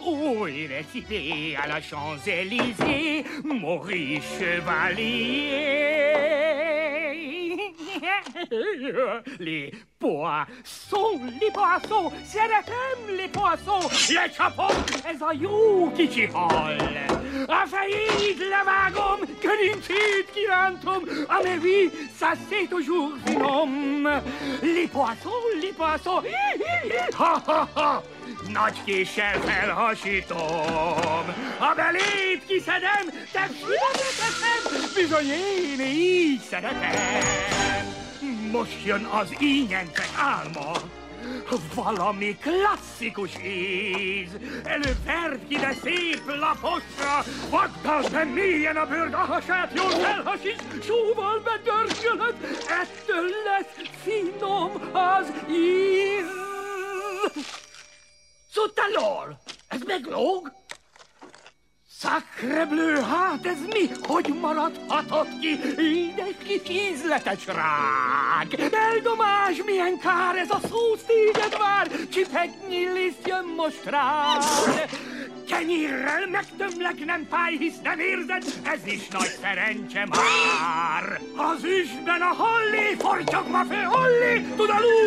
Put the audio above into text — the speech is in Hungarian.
où il est cité à la Champs-Élysées, Maurice Chevalier. Les poissons, les poissons, c'est la thème, les poissons, les chapeaux, les aïeux qui chicolent. A fejét levágom, gerincét kirántom, a nevi, ça c'est toujours finom. Les poissons, les poissons, ha ha ha, nagy késsel felhasítom. A belét kiszedem, tepsibe teszem, bizony én így szeretem. Most jön az ínyentek álma. Valami klasszikus íz. Előbb verd ki, de szép laposra. Vaddal be mélyen a bőrd, a hasát jól felhasít, sóval bedörgölöd. Ettől lesz finom az íz. Szutalol! Ez meglóg? Sacre bleu, hát ez mi? Hogy maradhatott ki? Édes kis ízletes rág! Eldomás, milyen kár, ez a szó téged vár! Csipetnyi liszt jön most rád! Kenyérrel megtömlek, nem fáj, hisz nem érzed, ez is nagy szerencse már! Az üsben a holli, folytsak ma fő holli, tud a revoir!